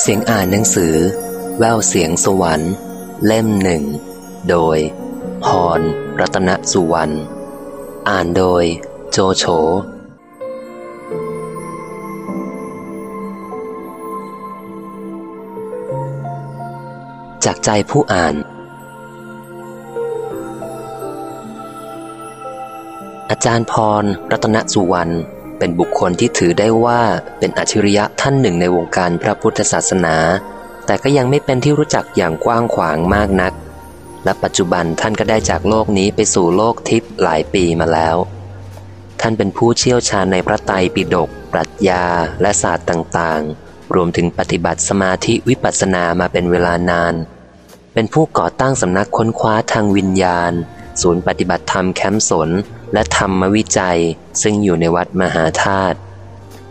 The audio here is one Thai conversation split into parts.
เสียงอ่านหนังสือ แววเสียงสวรรค์ เล่มหนึ่ง โดย พร รัตนสุวรรณ อ่านโดย โจโฉ จากใจผู้อ่าน อาจารย์พร รัตนสุวรรณ เป็นบุคคลที่ถือได้ว่าเป็นอัจฉริยะท่านหนึ่งในวงการพระพุทธศาสนา แต่ก็ยังไม่เป็นที่รู้จักอย่างกว้างขวางมากนัก และปัจจุบันท่านก็ได้จากโลกนี้ไปสู่โลกทิพย์หลายปีมาแล้ว ท่านเป็นผู้เชี่ยวชาญในพระไตรปิฎกปรัชญาและศาสตร์ต่างๆ รวมถึงปฏิบัติสมาธิวิปัสสนามาเป็นเวลานาน เป็นผู้ก่อตั้งสำนักค้นคว้าทางวิญญาณ ศูนย์ปฏิบัติธรรมแคมป์สน และธรรมวิจัยซึ่งอยู่ในวัดมหาธาตุ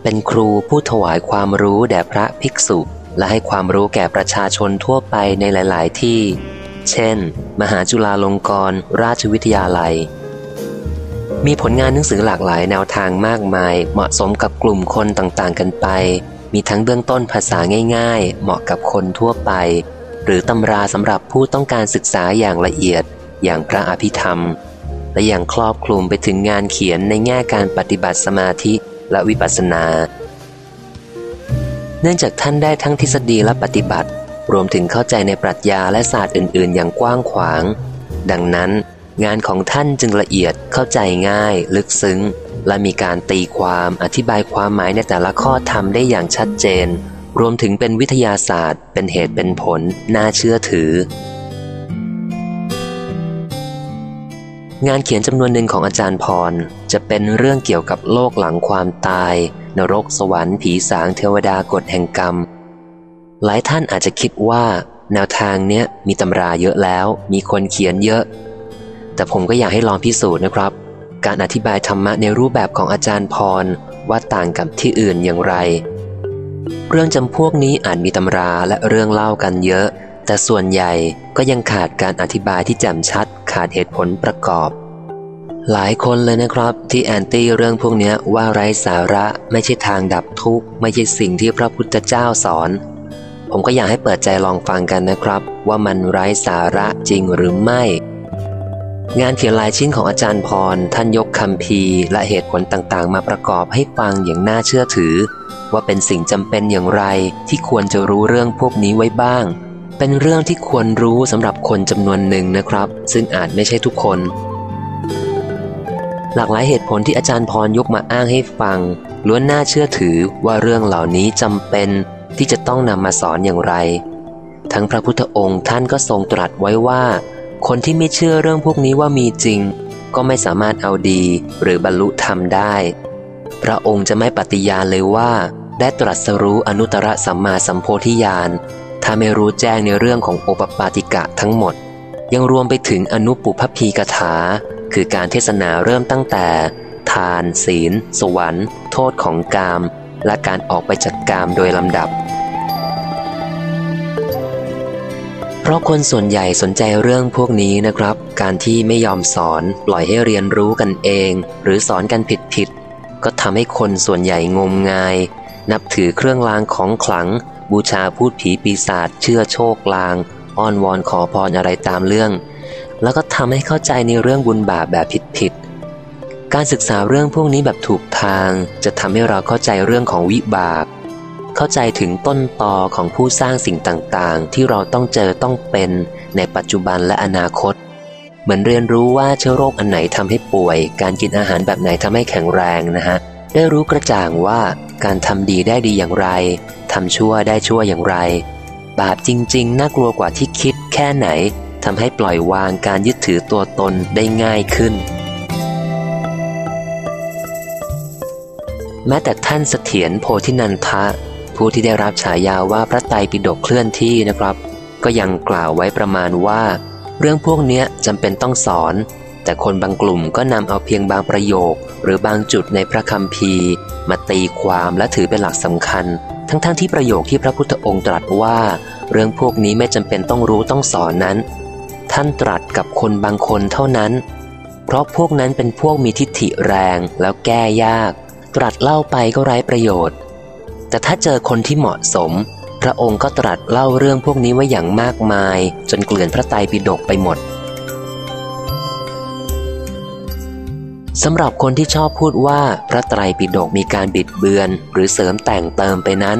เป็นครูผู้ถวายความรู้แด่พระภิกษุ และให้ความรู้แก่ประชาชนทั่วไปในหลาย ๆ ที่ เช่น มหาจุฬาลงกรณราชวิทยาลัย มีผลงานหนังสือหลากหลายแนวทางมากมาย เหมาะสมกับกลุ่มคนต่าง ๆ กันไป มีทั้งเบื้องต้นภาษาง่าย ๆ เหมาะกับคนทั่วไป หรือตำราสำหรับผู้ต้องการศึกษาอย่างละเอียด อย่างพระอภิธรรม และอย่างครอบคลุมไปถึงงานเขียนในแง่การปฏิบัติสมาธิและวิปัสสนา เนื่องจากท่านได้ทั้งทฤษฎีและปฏิบัติ รวมถึงเข้าใจในปรัชญาและศาสตร์อื่น ๆ อย่างกว้างขวาง ดังนั้น งานของท่านจึงละเอียดเข้าใจง่าย ลึกซึ้ง และมีการตีความอธิบายความหมายในแต่ละข้อธรรมได้อย่างชัดเจน รวมถึงเป็นวิทยาศาสตร์ เป็นเหตุเป็นผล น่าเชื่อถือ งานเขียนจำนวนหนึ่งของอาจารย์พร จะเป็นเรื่องเกี่ยวกับโลกหลังความตาย นรกสวรรค์ผีสางเทวดากฎแห่งกรรม หลายท่านอาจจะคิดว่า แนวทางเนี้ยมีตำราเยอะแล้ว มีคนเขียนเยอะ แต่ผมก็อยากให้ลองพิสูจน์นะครับ การอธิบายธรรมะในรูปแบบของอาจารย์พรว่าต่างกับที่อื่นอย่างไร เรื่องจำพวกนี้อาจมีตำราและเรื่องเล่ากันเยอะ แต่ส่วนใหญ่ก็ยังขาดการอธิบายที่แจ่มชัด ขาดเหตุผลประกอบ หลายคนเลยนะครับ ที่แอนตี้เรื่องพวกนี้ว่าไร้สาระไม่ใช่ทางดับทุกข์ ไม่ใช่สิ่งที่พระพุทธเจ้าสอน ผมก็อยากให้เปิดใจลองฟังกันนะครับ ว่ามันไร้สาระจริงหรือไม่ งานเขียนลายชิ้นของอาจารย์พร ท่านยกคำพีและเหตุผลต่างๆ มาประกอบให้ฟังอย่างน่าเชื่อถือ ว่าเป็นสิ่งจำเป็นอย่างไรที่ควรจะรู้เรื่องพวกนี้ไว้บ้าง เป็นเรื่องที่ควรรู้สำหรับคนจำนวนหนึ่งนะครับ ซึ่งอาจไม่ใช่ทุกคน หลากหลายเหตุผลที่อาจารย์พรยกมาอ้างให้ฟัง ล้วนน่าเชื่อถือว่าเรื่องเหล่านี้จำเป็นที่จะต้องนำมาสอนอย่างไร ทั้งพระพุทธองค์ท่านก็ทรงตรัสไว้ว่า คนที่ไม่เชื่อเรื่องพวกนี้ว่ามีจริง ก็ไม่สามารถเอาดีหรือบรรลุธรรมได้ พระองค์จะไม่ปฏิญาณเลยว่า ได้ตรัสรู้อนุตตรสัมมาสัมโพธิญาณ ถ้าไม่รู้แจ้งในเรื่องของโอปปาติกะทั้งหมด ยังรวมไปถึงอนุปุพพีกถา คือการเทศนาเริ่มตั้งแต่ ทาน ศีล สวรรค์ โทษของกาม และการออกไปจากกามโดยลำดับ เพราะคนส่วนใหญ่สนใจเรื่องพวกนี้นะครับ การที่ไม่ยอมสอนปล่อยให้เรียนรู้กันเอง หรือสอนกันผิดผิดๆก็ทำให้คนส่วนใหญ่งมงาย นับถือเครื่องรางของขลัง บูชาพูดผีปีศาจเชื่อโชคลาง อ้อนวอนขอพรอะไรตามเรื่อง แล้วก็ทำให้เข้าใจในเรื่องบุญบาปแบบผิดๆการศึกษาเรื่องพวกนี้แบบถูกทางจะทำให้เราเข้าใจเรื่องของวิบาก เข้าใจถึงต้นตอของผู้สร้างสิ่งต่างๆ ที่เราต้องเจอต้องเป็นในปัจจุบันและอนาคต เหมือนเรียนรู้ว่าเชื้อโรคอันไหนทำให้ป่วย การกินอาหารแบบไหนทำให้แข็งแรงนะฮะได้รู้กระจ่างว่า การทำดีได้ดีอย่างไรทำชั่วได้ชั่วอย่างไร บาปจริง ๆ น่ากลัวกว่าที่คิดแค่ไหนทำให้ปล่อยวางการยึดถือตัวตนได้ง่ายขึ้น แม้แต่ท่านเสถียรโพธินันทะ ผู้ที่ได้รับฉายาว่าพระไตรปิฎกเคลื่อนที่นะครับ ก็ยังกล่าวไว้ประมาณว่า เรื่องพวกนี้จำเป็นต้องสอน แต่คนบางกลุ่มก็นำเอาเพียงบางประโยค หรือบางจุดในพระคัมภีร์ มาตีความและถือเป็นหลักสำคัญ ทั้งๆทที่ประโยคที่พระพุทธองค์ตรัสว่า เรื่องพวกนี้ไม่จำเป็นต้องรู้ต้องสอนนั้น ท่านตรัสกับคนบางคนเท่านั้น เพราะพวกนั้นเป็นพวกมีทิฏฐิแรงแล้วแก้ยาก ตรัสเล่าไปก็ไร้ประโยชน์ แต่ถ้าเจอคนที่เหมาะสมพพระองค์ก็ตรัสเล่าเรื่องพวกนี้ไว้อย่างมากมาย จนเกลื่อนพระไตรปิฎกไปหมด สำหรับคนที่ชอบพูดว่าพระไตรปิฎกมีการบิดเบือน หรือเสริมแต่งเติมไปนั้น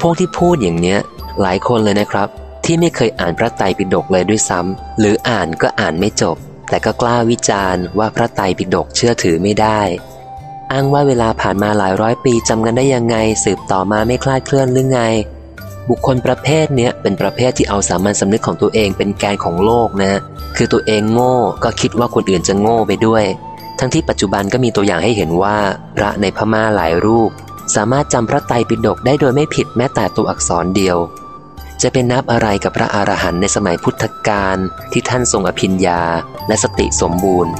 พวกที่พูดอย่างเนี้ย หลายคนเลยนะครับ ที่ไม่เคยอ่านพระไตรปิฎกเลยด้วยซ้ำหรืออ่านก็อ่านไม่จบ แต่ก็กล้าวิจารณ์ว่าพระไตรปิฎกเชื่อถือไม่ได้ อ้างว่าเวลาผ่านมาหลายร้อยปีจำกันได้ยังไง สืบต่อมาไม่คลาดเคลื่อนหรือไง บุคคลประเภทเนี้ยเป็นประเภทที่เอาสามัญสำนึกของตัวเองเป็นแกนของโลกนะคือตัวเองโง่ก็คิดว่าคนอื่นจะโง่ไปด้วย ทั้งที่ปัจจุบันก็มีตัวอย่างให้เห็นว่า พระในพม่าหลายรูป สามารถจำพระไตรปิฎกได้โดยไม่ผิดแม้แต่ตัวอักษรเดียว จะเป็นนับอะไรกับพระอรหันต์ในสมัยพุทธกาลที่ท่านทรงอภิญญาและสติสมบูรณ์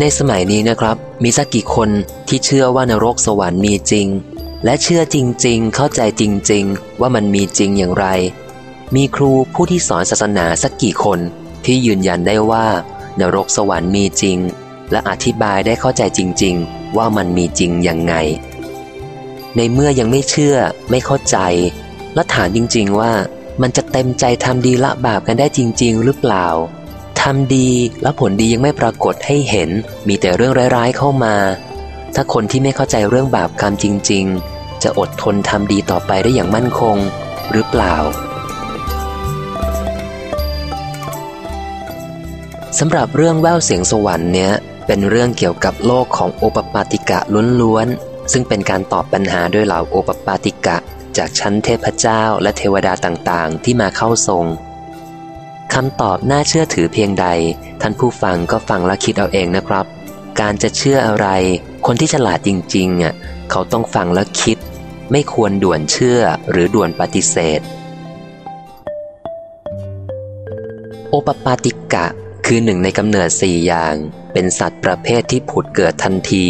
ในสมัยนี้นะครับ มีสักกี่คนที่เชื่อว่านรกสวรรค์มีจริง และเชื่อจริงๆ เข้าใจจริง ๆ ว่ามันมีจริงอย่างไร มีครูผู้ที่สอนศาสนาสักกี่คน ที่ยืนยันได้ว่านรกสวรรค์มีจริง และอธิบายได้เข้าใจจริง ๆ ว่ามันมีจริงอย่างไง ในเมื่อยังไม่เชื่อไม่เข้าใจ และถามจริง ๆ ว่ามันจะเต็มใจทำดีละบาปกันได้จริง ๆ หรือเปล่าทำดีแล้วผลดียังไม่ปรากฏให้เห็น มีแต่เรื่องร้ายๆเข้ามา ถ้าคนที่ไม่เข้าใจเรื่องบาปกรรมจริง ๆ จะอดทนทำดีต่อไปได้อย่างมั่นคง หรือเปล่า สำหรับเรื่องแววเสียงสวรรค์เนี้ยเป็นเรื่องเกี่ยวกับโลกของโอปปาติกะล้วนๆ ซึ่งเป็นการตอบปัญหาด้วยเหล่าโอปปาติกะ จากชั้นเทพเจ้าและเทวดาต่างๆ ที่มาเข้าทรงคำตอบน่าเชื่อถือเพียงใด ท่านผู้ฟังก็ฟังและคิดเอาเองนะครับ การจะเชื่ออะไร คนที่ฉลาดจริงๆอะเขาต้องฟังและคิด ไม่ควรด่วนเชื่อหรือด่วนปฏิเสธ โอปปาติกะ คือหนึ่งในกำเนิดสี่อย่าง เป็นสัตว์ประเภทที่ผุดเกิดทันที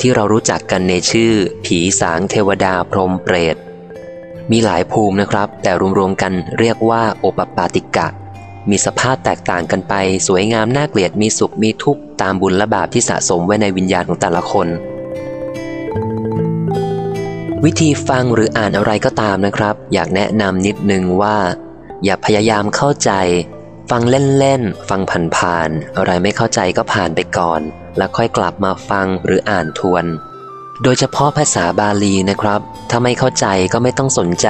ที่เรารู้จักกันในชื่อ ผีสางเทวดาพรหมเปรต มีหลายภูมินะครับ แต่รวมๆกันเรียกว่าโอปปาติกะ มีสภาพแตกต่างกันไป สวยงามน่าเกลียดมีสุขมีทุกข์ตามบุญและบาปที่สะสมไว้ในวิญญาณของแต่ละคน วิธีฟังหรืออ่านอะไรก็ตามนะครับ อยากแนะนำนิดนึงว่า อย่าพยายามเข้าใจ ฟังเล่นๆ ฟังผ่านๆ อะไรไม่เข้าใจก็ผ่านไปก่อน แล้วค่อยกลับมาฟังหรืออ่านทวน โดยเฉพาะภาษาบาลีนะครับ ถ้าไม่เข้าใจก็ไม่ต้องสนใจ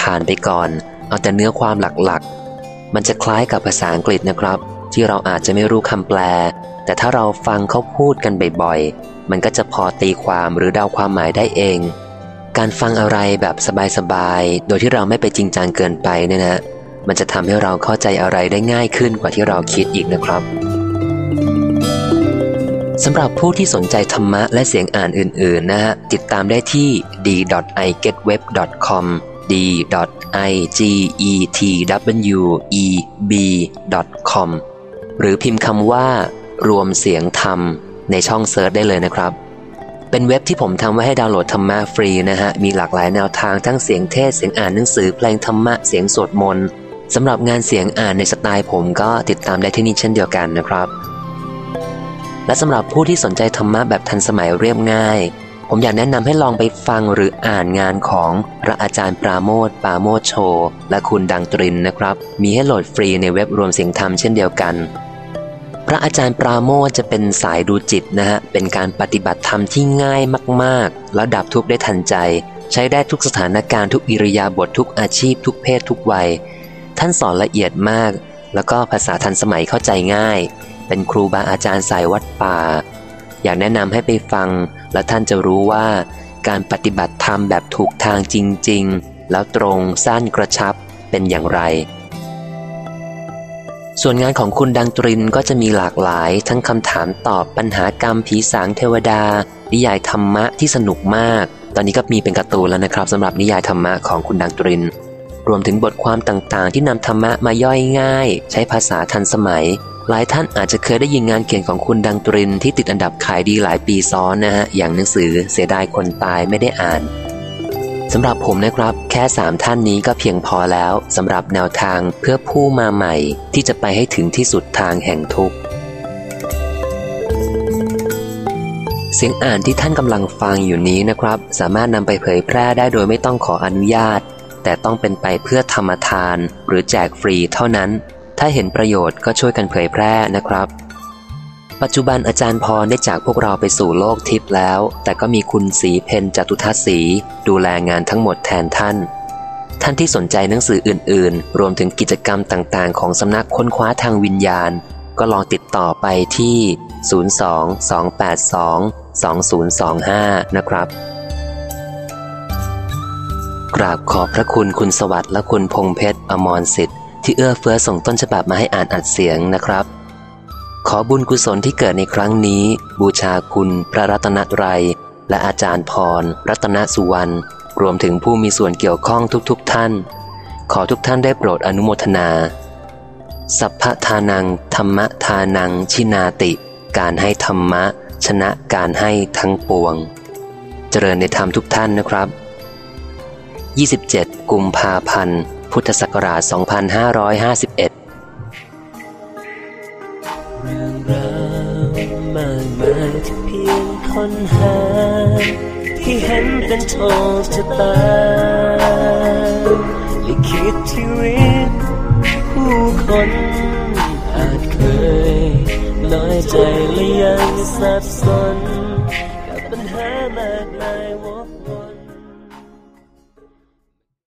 ผ่านๆไปก่อน เอาแต่เนื้อความหลักๆ มันจะคล้ายกับภาษาอังกฤษนะครับ ที่เราอาจจะไม่รู้คำแปล แต่ถ้าเราฟังเขาพูดกันบ่อยๆ มันก็จะพอตีความหรือเดาความหมายได้เอง การฟังอะไรแบบสบายๆ โดยที่เราไม่ไปจริงจังเกินไปเนี่ยนะ มันจะทำให้เราเข้าใจอะไรได้ง่ายขึ้นกว่าที่เราคิดอีกนะครับสำหรับผู้ที่สนใจธรรมะและเสียงอ่านอื่น ๆ นะฮะ ติดตามได้ที่ d.igetweb.com d.igetweb.com หรือพิมพ์คำว่า รวมเสียงธรรม ในช่อง search ได้เลยนะครับ เป็นเว็บที่ผมทำไว้ให้ดาวน์โหลดธรรมะฟรีนะฮะ มีหลากหลายแนวทางทั้งเสียงเทศเสียงอ่านหนังสือเพลงธรรมะเสียงสวดมนต์ สำหรับงานเสียงอ่านในสไตล์ผมก็ติดตามได้ที่นี่เช่นเดียวกันนะครับ และสำหรับผู้ที่สนใจธรรมะแบบทันสมัยเรียบง่าย ผมอยากแนะนำให้ลองไปฟังหรืออ่านงานของพระอาจารย์ปราโมทย์ ปาโมชฺโช และคุณดังตรินนะครับ มีให้โหลดฟรีในเว็บรวมเสียงธรรมเช่นเดียวกัน พระอาจารย์ปราโมทจะเป็นสายดูจิตนะฮะเป็นการปฏิบัติธรรมที่ง่ายมากๆ แล้วดับทุกข์ได้ทันใจ ใช้ได้ทุกสถานการณ์ทุกอิริยาบถททุกอาชีพทุกเพศทุกวัย ท่านสอนละเอียดมาก แล้วก็ภาษาทันสมัยเข้าใจง่าย เป็นครูบาอาจารย์สายวัดป่า อยากแนะนำให้ไปฟัง แล้วท่านจะรู้ว่าการปฏิบัติธรรมแบบถูกทางจริง ๆ แล้วตรงสั้นกระชับเป็นอย่างไร ส่วนงานของคุณดังตรินก็จะมีหลากหลาย ทั้งคำถามตอบปัญหากรรมผีสางเทวดา นิยายธรรมะที่สนุกมาก ตอนนี้ก็มีเป็นการ์ตูนแล้วนะครับสำหรับนิยายธรรมะของคุณดังตริน รวมถึงบทความต่างๆ ที่นำธรรมะมาย่อยง่าย ใช้ภาษาทันสมัย หลายท่านอาจจะเคยได้ยินงานเขียนของคุณดังตรินที่ติดอันดับขายดีหลายปีซ้อนนะฮะ อย่างหนังสือเสียดายคนตายไม่ได้อ่านสำหรับผมนะครับ แค่สามท่านนี้ก็เพียงพอแล้วสำหรับแนวทางเพื่อผู้มาใหม่ ที่จะไปให้ถึงที่สุดทางแห่งทุกข์เสียงอ่านที่ท่านกำลังฟังอยู่นี้นะครับ สามารถนำไปเผยแพร่ได้โดยไม่ต้องขออนุญาต แต่ต้องเป็นไปเพื่อธรรมทานหรือแจกฟรีเท่านั้น ถ้าเห็นประโยชน์ก็ช่วยกันเผยแพร่นะครับ ปัจจุบันอาจารย์พรได้จากพวกเราไปสู่โลกทิพย์แล้ว แต่ก็มีคุณสีเพนจตุทัศสีดูแลงานทั้งหมดแทนท่าน ท่านที่สนใจหนังสืออื่น ๆ รวมถึงกิจกรรมต่างๆ ของสำนักค้นคว้าทางวิญญาณ ก็ลองติดต่อไปที่ 02-282-2025 นะครับ กราบขอบพระคุณคุณสวัสดิ์และคุณพงเพชรอมรสิทธิ์ที่เอื้อเฟื้อส่งต้นฉบับมาให้อ่านอัดเสียงนะครับ ขอบุญกุศลที่เกิดในครั้งนี้ บูชาคุณพระรัตนตรัย และอาจารย์พร รัตนสุวรรณรวมถึงผู้มีส่วนเกี่ยวข้องทุกๆทท่าน ขอทุกท่านได้โปรดอนุโมทนา สัพพทานัง ธรรมทานัง ชินาติ การให้ธรรมะ ชนะการให้ทั้งปวง เจริญในธรรมทุกท่านนะครับ 27 กุมภาพันธ์ พุทธศักราช 2551 เรื่องราวมากมายที่เพียงค้นหา ที่เห็นเป็นโชคชะตาลิขิตชีวิตผู้คนอาจเคยน้อยใจและยังสับสน